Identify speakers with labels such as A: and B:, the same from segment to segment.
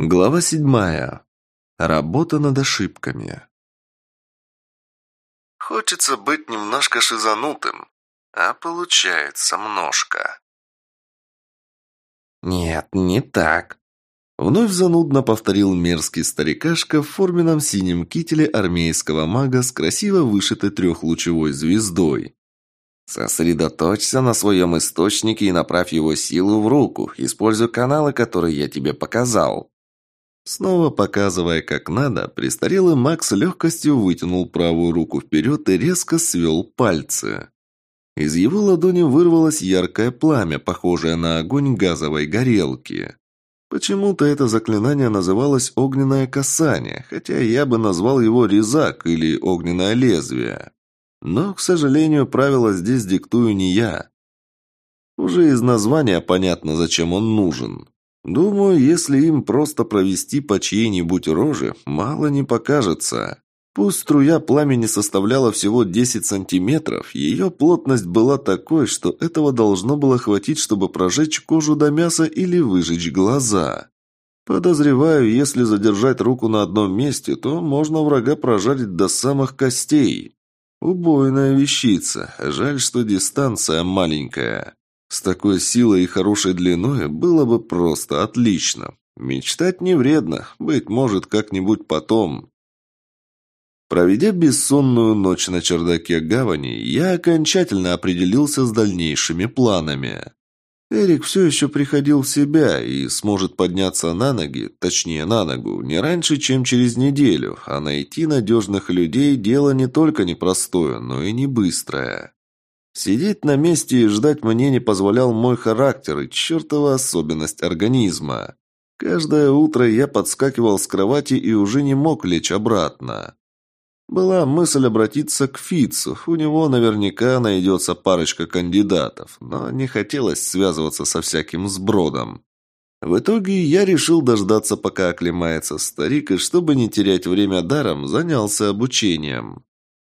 A: Глава седьмая. Работа над ошибками. Хочется быть немножко шизанутым, а получается множко. Нет, не так. Вновь занудно повторил мерзкий старикашка в форменном синем кителе армейского мага с красиво вышитой трехлучевой звездой. Сосредоточься на своем источнике и направь его силу в руку, используя каналы, которые я тебе показал. Снова показывая, как надо, престарелый маг с легкостью вытянул правую руку вперед и резко свел пальцы. Из его ладони вырвалось яркое пламя, похожее на огонь газовой горелки. Почему-то это заклинание называлось «огненное касание», хотя я бы назвал его «резак» или «огненное лезвие». Но, к сожалению, правила здесь диктую не я. Уже из названия понятно, зачем он нужен. Думаю, если им просто провести по чьей-нибудь роже, мало не покажется. Пусть струя пламени составляла всего 10 сантиметров, ее плотность была такой, что этого должно было хватить, чтобы прожечь кожу до мяса или выжечь глаза. Подозреваю, если задержать руку на одном месте, то можно врага прожарить до самых костей. Убойная вещица, жаль, что дистанция маленькая. С такой силой и хорошей длиной было бы просто отлично. Мечтать не вредно, быть может, как-нибудь потом. Проведя бессонную ночь на чердаке гавани, я окончательно определился с дальнейшими планами. Эрик все еще приходил в себя и сможет подняться на ноги, точнее на ногу, не раньше, чем через неделю, а найти надежных людей – дело не только непростое, но и не быстрое. Сидеть на месте и ждать мне не позволял мой характер и чертова особенность организма. Каждое утро я подскакивал с кровати и уже не мог лечь обратно. Была мысль обратиться к Фицу, у него наверняка найдется парочка кандидатов, но не хотелось связываться со всяким сбродом. В итоге я решил дождаться, пока оклемается старик, и чтобы не терять время даром, занялся обучением.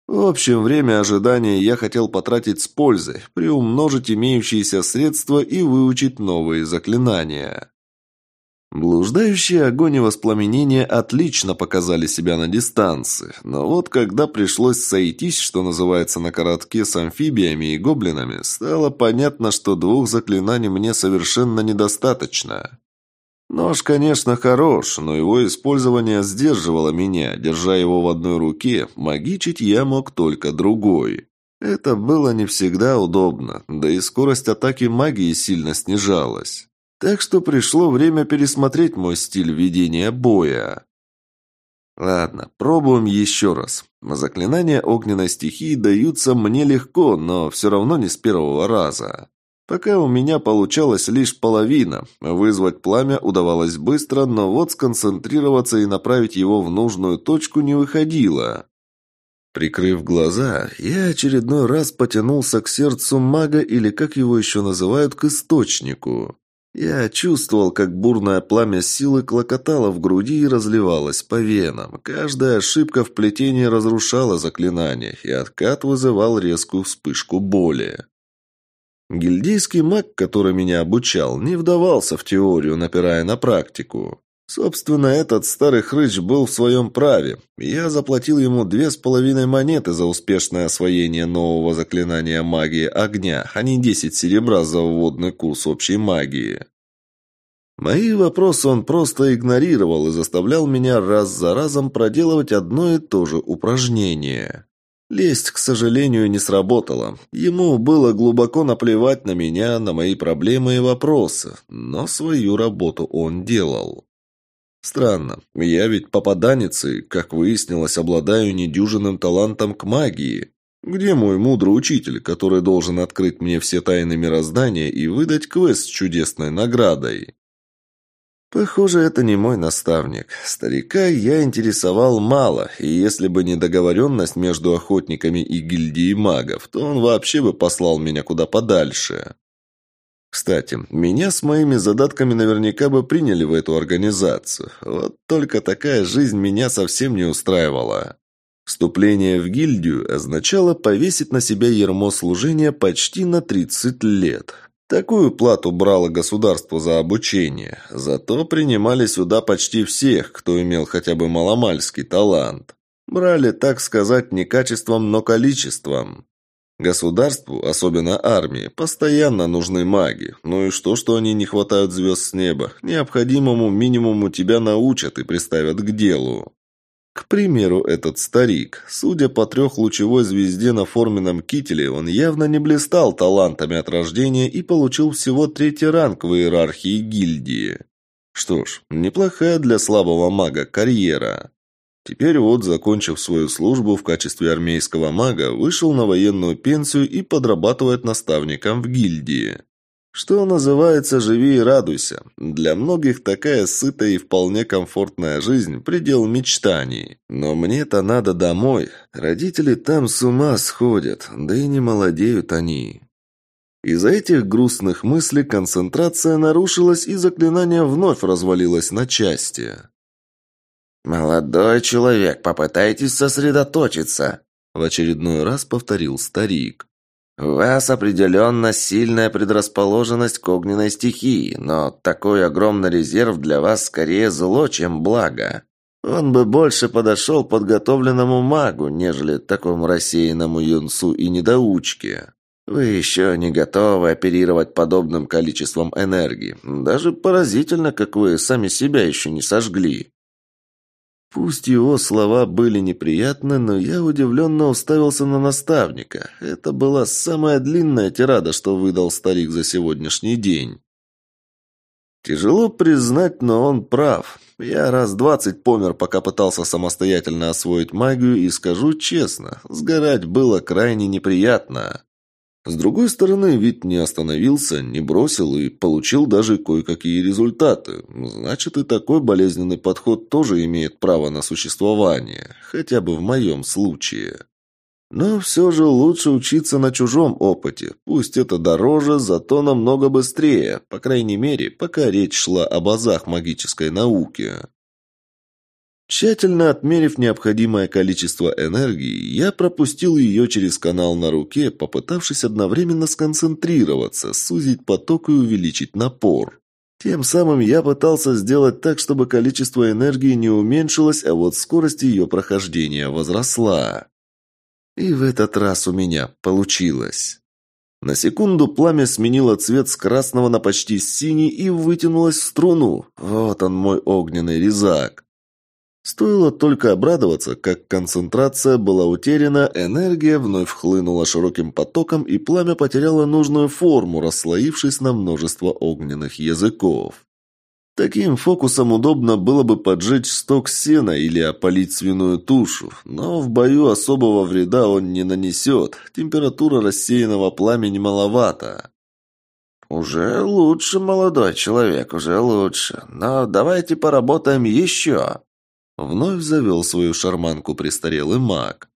A: В общем, время ожидания я хотел потратить с пользой, приумножить имеющиеся средства и выучить новые заклинания. Блуждающие огонь и воспламенение отлично показали себя на дистанции, но вот когда пришлось сойтись, что называется на коротке с амфибиями и гоблинами, стало понятно, что двух заклинаний мне совершенно недостаточно. Нож, конечно, хорош, но его использование сдерживало меня. Держа его в одной руке, магичить я мог только другой. Это было не всегда удобно, да и скорость атаки магии сильно снижалась. Так что пришло время пересмотреть мой стиль ведения боя. Ладно, пробуем еще раз. Заклинания огненной стихии даются мне легко, но все равно не с первого раза. Пока у меня получалось лишь половина. Вызвать пламя удавалось быстро, но вот сконцентрироваться и направить его в нужную точку не выходило. Прикрыв глаза, я очередной раз потянулся к сердцу мага или, как его еще называют, к источнику. Я чувствовал, как бурное пламя силы клокотало в груди и разливалось по венам. Каждая ошибка в плетении разрушала заклинание, и откат вызывал резкую вспышку боли. Гильдейский маг, который меня обучал, не вдавался в теорию, напирая на практику. Собственно, этот старый хрыч был в своем праве. Я заплатил ему две с половиной монеты за успешное освоение нового заклинания магии огня, а не десять серебра за вводный курс общей магии. Мои вопросы он просто игнорировал и заставлял меня раз за разом проделывать одно и то же упражнение. Лесть, к сожалению, не сработала. Ему было глубоко наплевать на меня, на мои проблемы и вопросы, но свою работу он делал. Странно, я ведь попаданец и, как выяснилось, обладаю недюжинным талантом к магии. Где мой мудрый учитель, который должен открыть мне все тайны мироздания и выдать квест с чудесной наградой? Похоже, это не мой наставник. Старика я интересовал мало, и если бы не договоренность между охотниками и гильдией магов, то он вообще бы послал меня куда подальше. Кстати, меня с моими задатками наверняка бы приняли в эту организацию. Вот только такая жизнь меня совсем не устраивала. Вступление в гильдию означало повесить на себя ермо служения почти на 30 лет. Такую плату брало государство за обучение, зато принимали сюда почти всех, кто имел хотя бы маломальский талант. Брали, так сказать, не качеством, но количеством. Государству, особенно армии, постоянно нужны маги. Ну и что, что они не хватают звезд с неба? Необходимому минимуму тебя научат и приставят к делу. К примеру, этот старик. Судя по трехлучевой звезде на форменном кителе, он явно не блистал талантами от рождения и получил всего третий ранг в иерархии гильдии. Что ж, неплохая для слабого мага карьера. Теперь вот, закончив свою службу в качестве армейского мага, вышел на военную пенсию и подрабатывает наставником в гильдии. Что называется «живи и радуйся». Для многих такая сытая и вполне комфортная жизнь – предел мечтаний. Но мне-то надо домой. Родители там с ума сходят, да и не молодеют они. Из-за этих грустных мыслей концентрация нарушилась, и заклинание вновь развалилось на части.
B: «Молодой человек, попытайтесь сосредоточиться», – в очередной раз повторил старик. «У вас определенно сильная предрасположенность к огненной стихии, но такой огромный резерв для вас скорее зло, чем благо. Он бы больше подошел подготовленному магу, нежели такому рассеянному юнцу и недоучке. Вы еще не готовы оперировать подобным количеством энергии. Даже поразительно, как вы сами себя еще не сожгли».
A: Пусть его слова были неприятны, но я удивленно уставился на наставника. Это была самая длинная тирада, что выдал старик за сегодняшний день. Тяжело признать, но он прав. Я раз двадцать помер, пока пытался самостоятельно освоить магию, и скажу честно, сгорать было крайне неприятно. С другой стороны, ведь не остановился, не бросил и получил даже кое-какие результаты. Значит, и такой болезненный подход тоже имеет право на существование, хотя бы в моем случае. Но все же лучше учиться на чужом опыте. Пусть это дороже, зато намного быстрее, по крайней мере, пока речь шла об азах магической науки. Тщательно отмерив необходимое количество энергии, я пропустил ее через канал на руке, попытавшись одновременно сконцентрироваться, сузить поток и увеличить напор. Тем самым я пытался сделать так, чтобы количество энергии не уменьшилось, а вот скорость ее прохождения возросла. И в этот раз у меня получилось. На секунду пламя сменило цвет с красного на почти синий и вытянулось в струну. Вот он мой огненный резак. Стоило только обрадоваться, как концентрация была утеряна, энергия вновь хлынула широким потоком, и пламя потеряло нужную форму, расслоившись на множество огненных языков. Таким фокусом удобно было бы поджечь сток сена или опалить свиную тушу, но в бою особого вреда он не нанесет, температура рассеянного пламени маловато.
B: «Уже лучше, молодой человек, уже лучше. Но давайте поработаем еще»,
A: Вновь завел свою шарманку престарелый маг.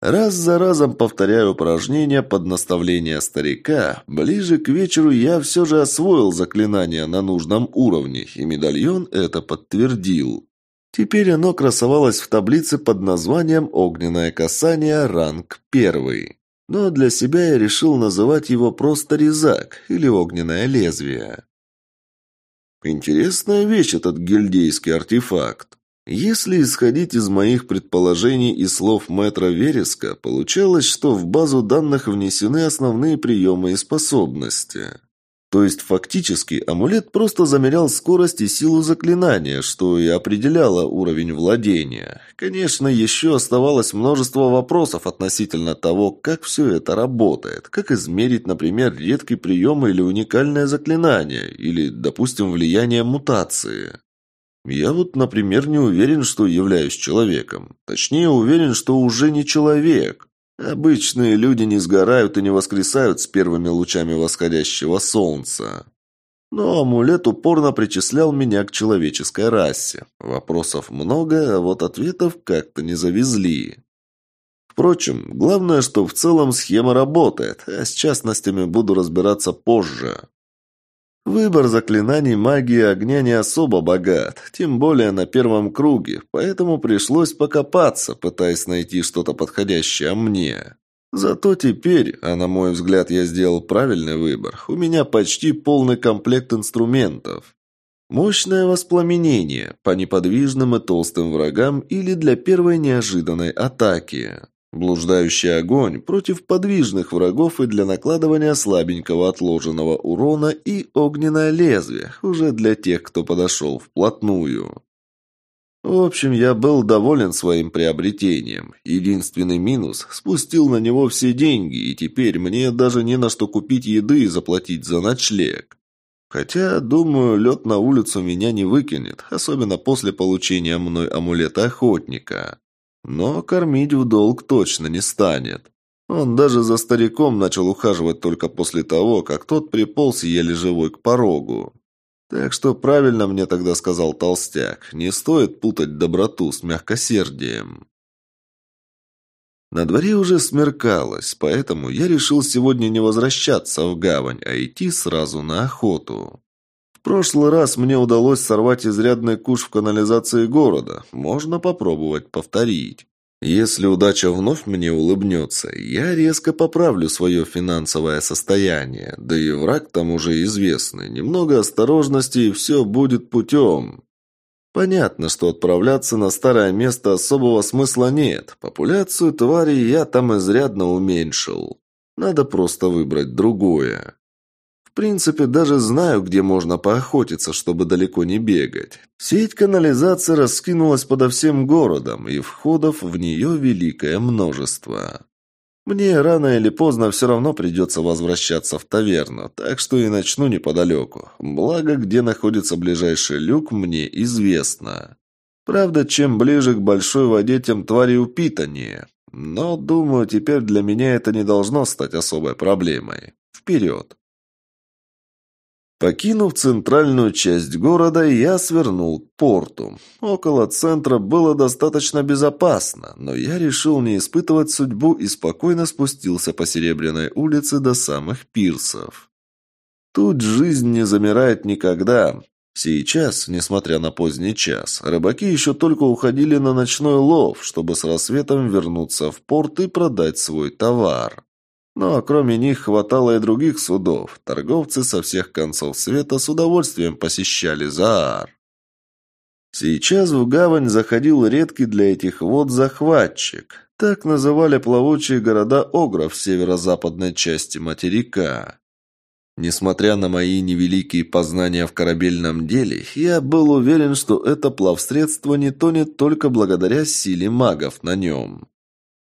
A: Раз за разом повторяя упражнения под наставление старика, ближе к вечеру я все же освоил заклинание на нужном уровне, и медальон это подтвердил. Теперь оно красовалось в таблице под названием «Огненное касание. Ранг первый». Но для себя я решил называть его просто «Резак» или «Огненное лезвие». Интересная вещь этот гильдейский артефакт. Если исходить из моих предположений и слов мэтра Вереска, получалось, что в базу данных внесены основные приемы и способности. То есть фактически амулет просто замерял скорость и силу заклинания, что и определяло уровень владения. Конечно, еще оставалось множество вопросов относительно того, как все это работает, как измерить, например, редкий прием или уникальное заклинание, или, допустим, влияние мутации. Я вот, например, не уверен, что являюсь человеком. Точнее, уверен, что уже не человек. Обычные люди не сгорают и не воскресают с первыми лучами восходящего солнца. Но амулет упорно причислял меня к человеческой расе. Вопросов много, а вот ответов как-то не завезли. Впрочем, главное, что в целом схема работает, а с частностями буду разбираться позже. Выбор заклинаний магии огня не особо богат, тем более на первом круге, поэтому пришлось покопаться, пытаясь найти что-то подходящее мне. Зато теперь, а на мой взгляд я сделал правильный выбор, у меня почти полный комплект инструментов. Мощное воспламенение по неподвижным и толстым врагам или для первой неожиданной атаки. Блуждающий огонь против подвижных врагов и для накладывания слабенького отложенного урона и огненное лезвие, уже для тех, кто подошел вплотную. В общем, я был доволен своим приобретением. Единственный минус – спустил на него все деньги, и теперь мне даже не на что купить еды и заплатить за ночлег. Хотя, думаю, лед на улицу меня не выкинет, особенно после получения мной амулета охотника. Но кормить в долг точно не станет. Он даже за стариком начал ухаживать только после того, как тот приполз еле живой к порогу. Так что правильно мне тогда сказал толстяк, не стоит путать доброту с мягкосердием. На дворе уже смеркалось, поэтому я решил сегодня не возвращаться в гавань, а идти сразу на охоту. В прошлый раз мне удалось сорвать изрядный куш в канализации города. Можно попробовать повторить. Если удача вновь мне улыбнется, я резко поправлю свое финансовое состояние. Да и враг там уже известный. Немного осторожности, и все будет путем. Понятно, что отправляться на старое место особого смысла нет. Популяцию тварей я там изрядно уменьшил. Надо просто выбрать другое. В принципе, даже знаю, где можно поохотиться, чтобы далеко не бегать. Сеть канализации раскинулась подо всем городом, и входов в нее великое множество. Мне рано или поздно все равно придется возвращаться в таверну, так что и начну неподалеку. Благо, где находится ближайший люк, мне известно. Правда, чем ближе к большой воде, тем твари упитаннее. Но, думаю, теперь для меня это не должно стать особой проблемой. Вперед! Покинув центральную часть города, я свернул к порту. Около центра было достаточно безопасно, но я решил не испытывать судьбу и спокойно спустился по Серебряной улице до самых пирсов. Тут жизнь не замирает никогда. Сейчас, несмотря на поздний час, рыбаки еще только уходили на ночной лов, чтобы с рассветом вернуться в порт и продать свой товар. Но кроме них хватало и других судов. Торговцы со всех концов света с удовольствием посещали Заар. Сейчас в гавань заходил редкий для этих вод захватчик. Так называли плавучие города Огра в северо-западной части материка. Несмотря на мои невеликие познания в корабельном деле, я был уверен, что это плавсредство не тонет только благодаря силе магов на нем.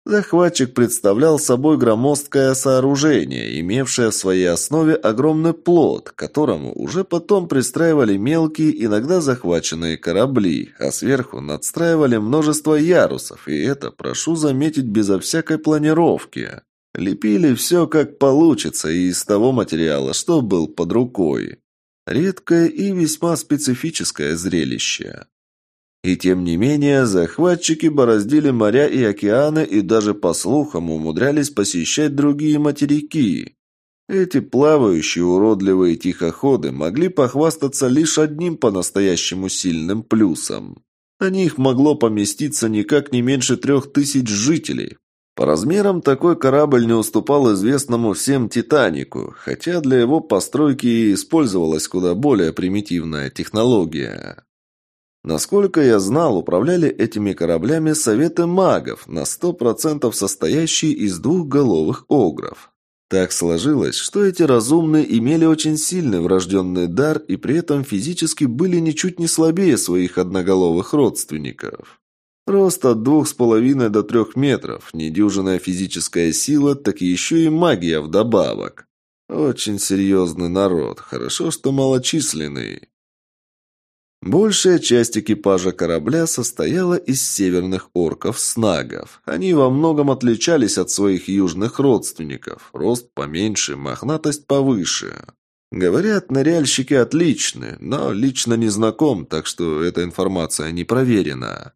A: Захватчик представлял собой громоздкое сооружение, имевшее в своей основе огромный плот, к которому уже потом пристраивали мелкие, иногда захваченные корабли, а сверху надстраивали множество ярусов, и это, прошу заметить, безо всякой планировки. Лепили все как получится и из того материала, что был под рукой. Редкое и весьма специфическое зрелище. И тем не менее, захватчики бороздили моря и океаны и даже, по слухам, умудрялись посещать другие материки. Эти плавающие уродливые тихоходы могли похвастаться лишь одним по-настоящему сильным плюсом. На них могло поместиться никак не меньше трех тысяч жителей. По размерам такой корабль не уступал известному всем «Титанику», хотя для его постройки использовалась куда более примитивная технология. Насколько я знал, управляли этими кораблями советы магов, на сто процентов состоящие из двухголовых огров. Так сложилось, что эти разумные имели очень сильный врожденный дар и при этом физически были ничуть не слабее своих одноголовых родственников. Рост от двух с половиной до трех метров, недюжинная физическая сила, так еще и магия вдобавок. Очень серьезный народ, хорошо, что малочисленный. Большая часть экипажа корабля состояла из северных орков-снагов. Они во многом отличались от своих южных родственников. Рост поменьше, мохнатость повыше. Говорят, ныряльщики отличны, но лично не знаком, так что эта информация не проверена.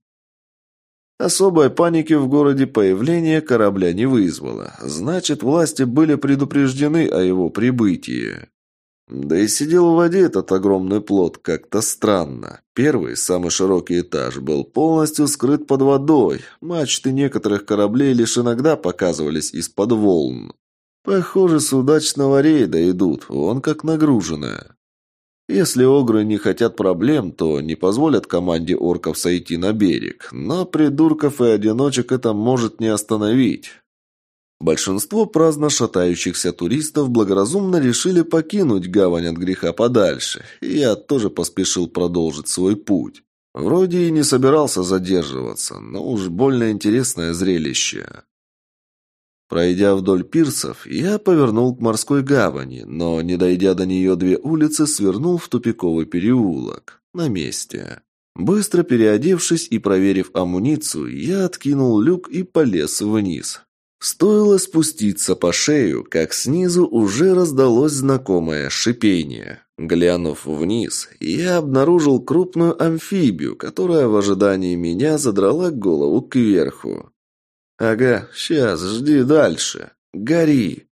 A: Особой паники в городе появление корабля не вызвало. Значит, власти были предупреждены о его прибытии. Да и сидел в воде этот огромный плот как-то странно. Первый, самый широкий этаж, был полностью скрыт под водой. Мачты некоторых кораблей лишь иногда показывались из-под волн. Похоже, с удачного рейда идут, он как нагруженная. Если огры не хотят проблем, то не позволят команде орков сойти на берег, но придурков и одиночек это может не остановить. Большинство праздно шатающихся туристов благоразумно решили покинуть гавань от греха подальше, и я тоже поспешил продолжить свой путь. Вроде и не собирался задерживаться, но уж больно интересное зрелище. Пройдя вдоль пирсов, я повернул к морской гавани, но, не дойдя до нее две улицы, свернул в тупиковый переулок. На месте. Быстро переодевшись и проверив амуницию, я откинул люк и полез вниз. Стоило спуститься по шею, как снизу уже раздалось знакомое шипение. Глянув вниз, я обнаружил крупную амфибию, которая в ожидании меня задрала голову кверху. «Ага, сейчас, жди дальше. Гори!»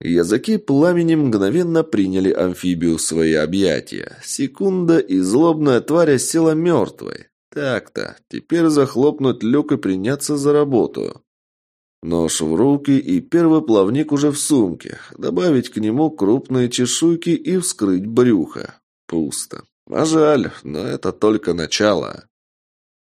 A: Языки пламени мгновенно приняли амфибию в свои объятия. Секунда, и злобная тварь села мертвой. Так-то, теперь захлопнуть люк и приняться за работу. Нож в руки и первый плавник уже в сумке. Добавить к нему крупные чешуйки и вскрыть брюхо. Пусто. А жаль, но это только начало.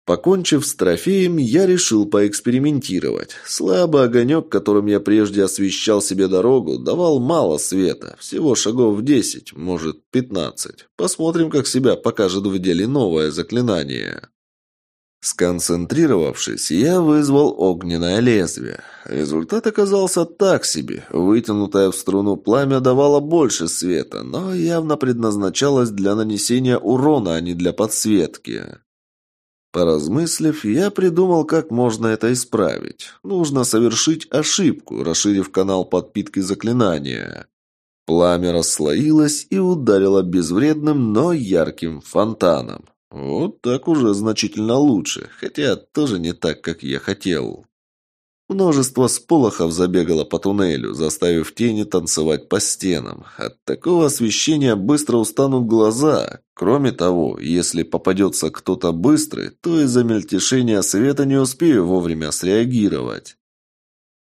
A: Покончив с трофеем, я решил поэкспериментировать. Слабый огонек, которым я прежде освещал себе дорогу, давал мало света. Всего шагов в десять, может, пятнадцать. Посмотрим, как себя покажет в деле новое заклинание. Сконцентрировавшись, я вызвал огненное лезвие. Результат оказался так себе. Вытянутое в струну пламя давало больше света, но явно предназначалось для нанесения урона, а не для подсветки. Поразмыслив, я придумал, как можно это исправить. Нужно совершить ошибку, расширив канал подпитки заклинания. Пламя расслоилось и ударило безвредным, но ярким фонтаном. Вот так уже значительно лучше, хотя тоже не так, как я хотел. Множество сполохов забегало по туннелю, заставив тени танцевать по стенам. От такого освещения быстро устанут глаза. Кроме того, если попадется кто-то быстрый, то из-за мельтешения света не успею вовремя среагировать.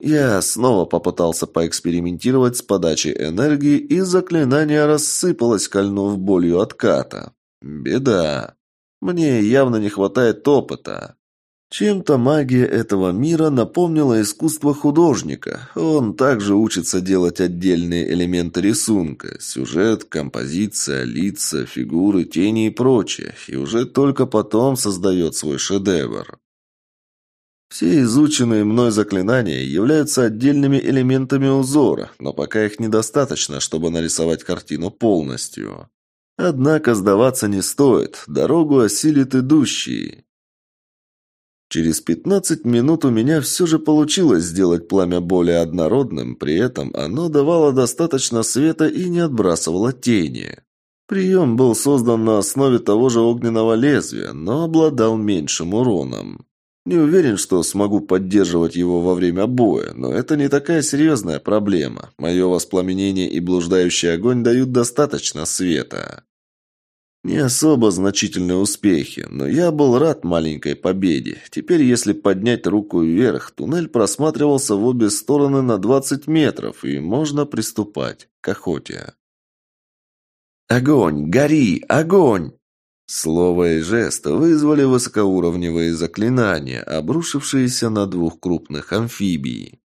A: Я снова попытался поэкспериментировать с подачей энергии, и заклинание рассыпалось, кольнув болью отката. Беда. Мне явно не хватает опыта. Чем-то магия этого мира напомнила искусство художника. Он также учится делать отдельные элементы рисунка – сюжет, композиция, лица, фигуры, тени и прочее, и уже только потом создает свой шедевр. Все изученные мной заклинания являются отдельными элементами узора, но пока их недостаточно, чтобы нарисовать картину полностью. Однако сдаваться не стоит, дорогу осилит идущий. Через 15 минут у меня все же получилось сделать пламя более однородным, при этом оно давало достаточно света и не отбрасывало тени. Прием был создан на основе того же огненного лезвия, но обладал меньшим уроном. Не уверен, что смогу поддерживать его во время боя, но это не такая серьезная проблема. Мое воспламенение и блуждающий огонь дают достаточно света. Не особо значительные успехи, но я был рад маленькой победе. Теперь, если поднять руку вверх, туннель просматривался в обе стороны на 20 метров, и можно приступать к охоте. «Огонь! Гори! Огонь!» Слово и жест вызвали высокоуровневые заклинания, обрушившиеся на двух крупных амфибий.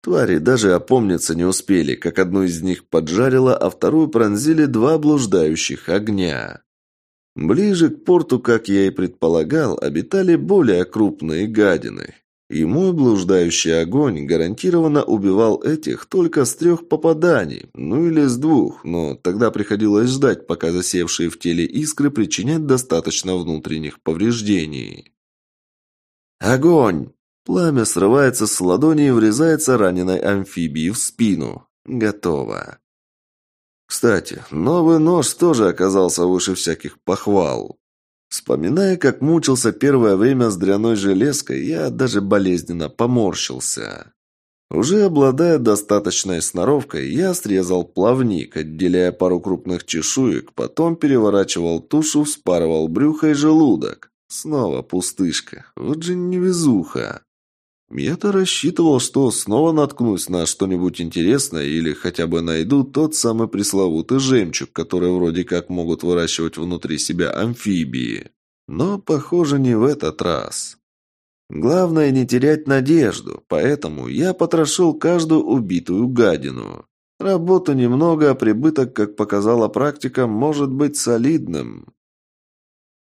A: Твари даже опомниться не успели, как одну из них поджарило, а вторую пронзили два блуждающих огня. Ближе к порту, как я и предполагал, обитали более крупные гадины. И мой блуждающий огонь гарантированно убивал этих только с трех попаданий, ну или с двух, но тогда приходилось ждать, пока засевшие в теле искры причинят достаточно внутренних повреждений. Огонь! Пламя срывается с ладони и врезается раненой амфибии в спину. Готово. Кстати, новый нож тоже оказался выше всяких похвал. Вспоминая, как мучился первое время с дряной железкой, я даже болезненно поморщился. Уже обладая достаточной сноровкой, я срезал плавник, отделяя пару крупных чешуек, потом переворачивал тушу, вспарывал брюхо и желудок. Снова пустышка. Вот же невезуха. Я-то рассчитывал, что снова наткнусь на что-нибудь интересное или хотя бы найду тот самый пресловутый жемчуг, который вроде как могут выращивать внутри себя амфибии. Но, похоже, не в этот раз. Главное не терять надежду, поэтому я потрошил каждую убитую гадину. Работы немного, а прибыток, как показала практика, может быть солидным.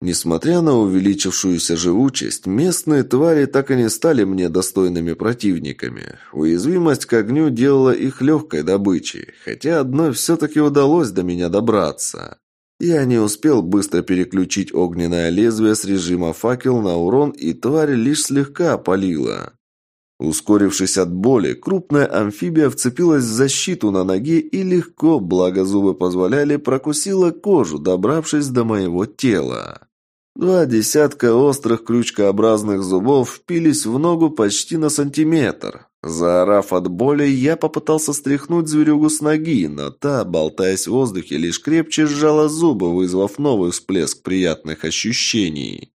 A: Несмотря на увеличившуюся живучесть, местные твари так и не стали мне достойными противниками. Уязвимость к огню делала их легкой добычей, хотя одной все-таки удалось до меня добраться. Я не успел быстро переключить огненное лезвие с режима факел на урон, и тварь лишь слегка опалила. Ускорившись от боли, крупная амфибия вцепилась в защиту на ноге и легко, благо зубы позволяли, прокусила кожу, добравшись до моего тела. Два десятка острых крючкообразных зубов впились в ногу почти на сантиметр. Заорав от боли, я попытался стряхнуть зверюгу с ноги, но та, болтаясь в воздухе, лишь крепче сжала зубы, вызвав новый всплеск приятных ощущений.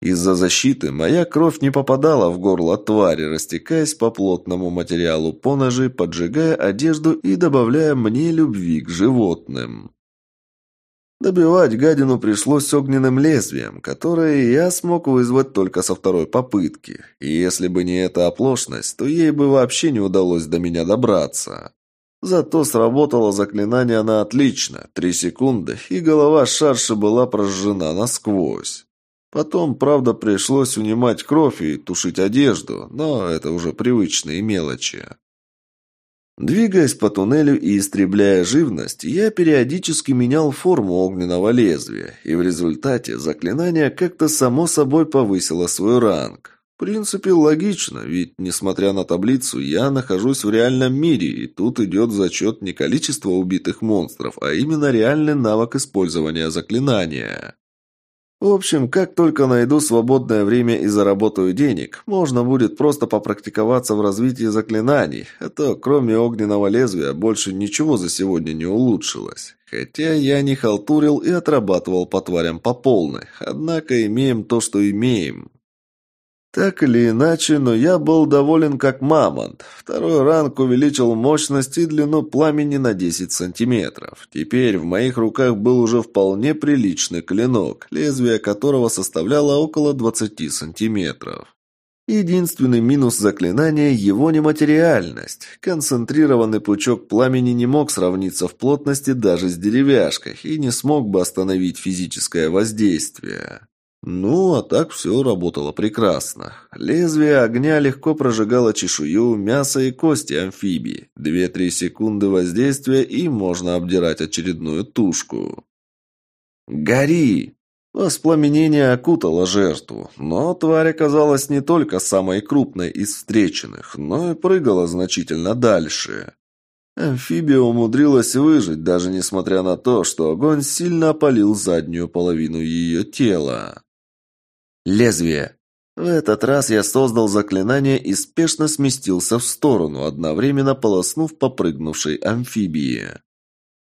A: Из-за защиты моя кровь не попадала в горло твари, растекаясь по плотному материалу поножи, поджигая одежду и добавляя мне любви к животным. Добивать гадину пришлось огненным лезвием, которое я смог вызвать только со второй попытки. И если бы не эта оплошность, то ей бы вообще не удалось до меня добраться. Зато сработало заклинание на отлично. Три секунды, и голова шарши была прожжена насквозь. Потом, правда, пришлось унимать кровь и тушить одежду, но это уже привычные мелочи. Двигаясь по туннелю и истребляя живность, я периодически менял форму огненного лезвия, и в результате заклинание как-то само собой повысило свой ранг. В принципе, логично, ведь, несмотря на таблицу, я нахожусь в реальном мире, и тут идет зачет не количество убитых монстров, а именно реальный навык использования заклинания. В общем, как только найду свободное время и заработаю денег, можно будет просто попрактиковаться в развитии заклинаний, а то кроме огненного лезвия больше ничего за сегодня не улучшилось. Хотя я не халтурил и отрабатывал по тварям по полной, однако имеем то, что имеем. Так или иначе, но я был доволен как мамонт. Второй ранг увеличил мощность и длину пламени на 10 сантиметров. Теперь в моих руках был уже вполне приличный клинок, лезвие которого составляло около 20 сантиметров. Единственный минус заклинания – его нематериальность. Концентрированный пучок пламени не мог сравниться в плотности даже с деревяшкой и не смог бы остановить физическое воздействие. Ну, а так все работало прекрасно. Лезвие огня легко прожигало чешую, мясо и кости амфибии. Две-три секунды воздействия, и можно обдирать очередную тушку. «Гори!» Воспламенение окутало жертву, но тварь оказалась не только самой крупной из встреченных, но и прыгала значительно дальше. Амфибия умудрилась выжить, даже несмотря на то, что огонь сильно опалил заднюю половину ее тела. Лезвие. В этот раз я создал заклинание и спешно сместился в сторону, одновременно полоснув попрыгнувшей амфибии.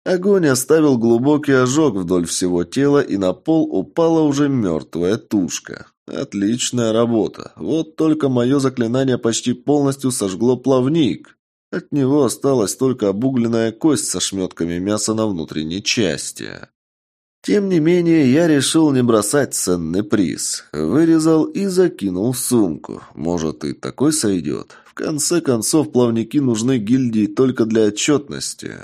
A: Огонь оставил глубокий ожог вдоль всего тела, и на пол упала уже мертвая тушка. Отличная работа. Вот только мое заклинание почти полностью сожгло плавник. От него осталась только обугленная кость со шметками мяса на внутренней части. Тем не менее, я решил не бросать ценный приз. Вырезал и закинул в сумку. Может, и такой сойдет. В конце концов, плавники нужны гильдии только для отчетности.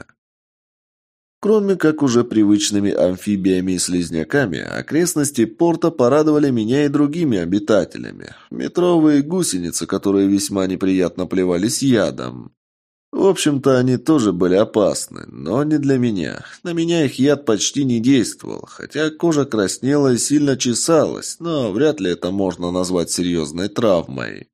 A: Кроме как уже привычными амфибиями и слизняками, окрестности порта порадовали меня и другими обитателями. Метровые гусеницы, которые весьма неприятно плевались ядом. В общем-то, они тоже были опасны, но не для меня. На меня их яд почти не действовал, хотя кожа краснела и сильно чесалась, но вряд ли это можно назвать серьезной травмой.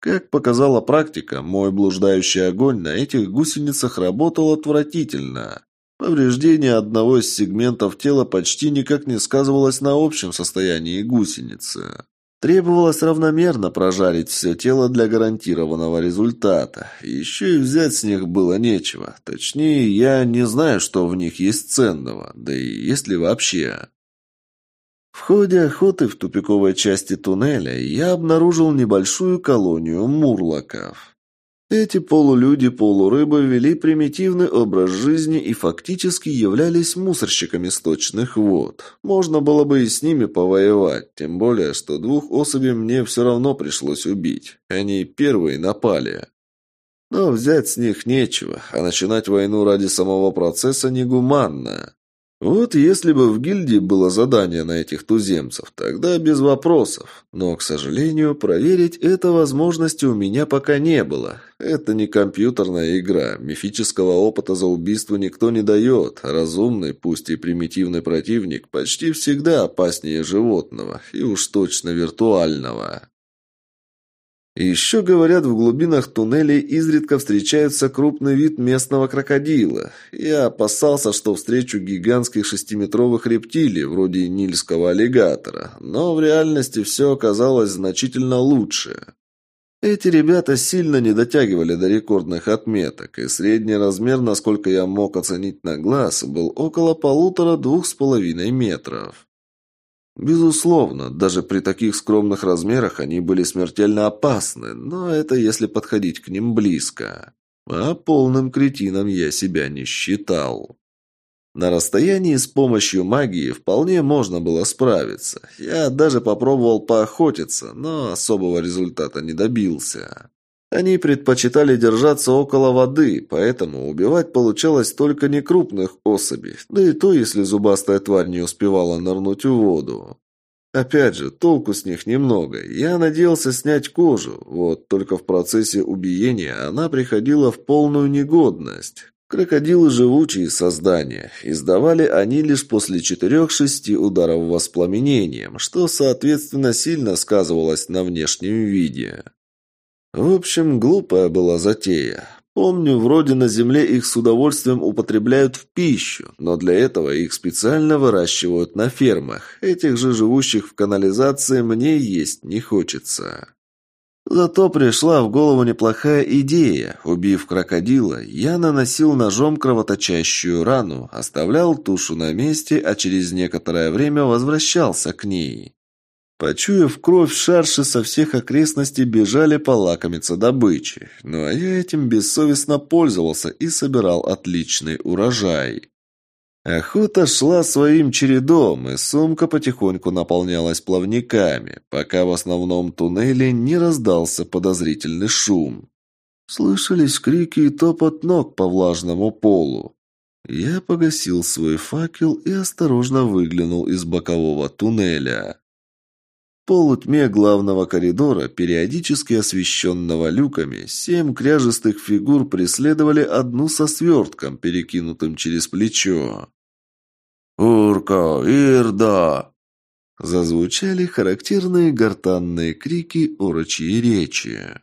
A: Как показала практика, мой блуждающий огонь на этих гусеницах работал отвратительно. Повреждение одного из сегментов тела почти никак не сказывалось на общем состоянии гусеницы. Требовалось равномерно прожарить все тело для гарантированного результата. Еще и взять с них было нечего. Точнее, я не знаю, что в них есть ценного, да и есть ли вообще. В ходе охоты в тупиковой части туннеля я обнаружил небольшую колонию мурлоков. Эти полулюди-полурыбы вели примитивный образ жизни и фактически являлись мусорщиками сточных вод. Можно было бы и с ними повоевать, тем более, что двух особей мне все равно пришлось убить. Они первые напали. Но взять с них нечего, а начинать войну ради самого процесса негуманно. Вот если бы в гильдии было задание на этих туземцев, тогда без вопросов. Но, к сожалению, проверить это возможности у меня пока не было. Это не компьютерная игра. Мифического опыта за убийство никто не дает. Разумный, пусть и примитивный противник, почти всегда опаснее животного. И уж точно виртуального. Еще, говорят, в глубинах туннелей изредка встречается крупный вид местного крокодила. Я опасался, что встречу гигантских шестиметровых рептилий, вроде нильского аллигатора, но в реальности все оказалось значительно лучше. Эти ребята сильно не дотягивали до рекордных отметок, и средний размер, насколько я мог оценить на глаз, был около полутора-двух с половиной метров. Безусловно, даже при таких скромных размерах они были смертельно опасны, но это если подходить к ним близко. А полным кретином я себя не считал. На расстоянии с помощью магии вполне можно было справиться. Я даже попробовал поохотиться, но особого результата не добился. Они предпочитали держаться около воды, поэтому убивать получалось только некрупных особей, да и то, если зубастая тварь не успевала нырнуть в воду. Опять же, толку с них немного. Я надеялся снять кожу, вот только в процессе убиения она приходила в полную негодность. Крокодилы – живучие создания. Издавали они лишь после четырех-шести ударов воспламенением, что, соответственно, сильно сказывалось на внешнем виде. В общем, глупая была затея. Помню, вроде на Земле их с удовольствием употребляют в пищу, но для этого их специально выращивают на фермах. Этих же живущих в канализации мне есть не хочется. Зато пришла в голову неплохая идея. Убив крокодила, я наносил ножом кровоточащую рану, оставлял тушу на месте, а через некоторое время возвращался к ней. Почуяв кровь, шарши со всех окрестностей бежали полакомиться добычей. Ну а я этим бессовестно пользовался и собирал отличный урожай. Охота шла своим чередом, и сумка потихоньку наполнялась плавниками, пока в основном туннеле не раздался подозрительный шум. Слышались крики и топот ног по влажному полу. Я погасил свой факел и осторожно выглянул из бокового туннеля. Полутьме главного коридора, периодически освещенного люками, семь кряжестых фигур преследовали одну со свертком, перекинутым через плечо. «Урка! Ирда!» Зазвучали характерные гортанные крики орочьей речи.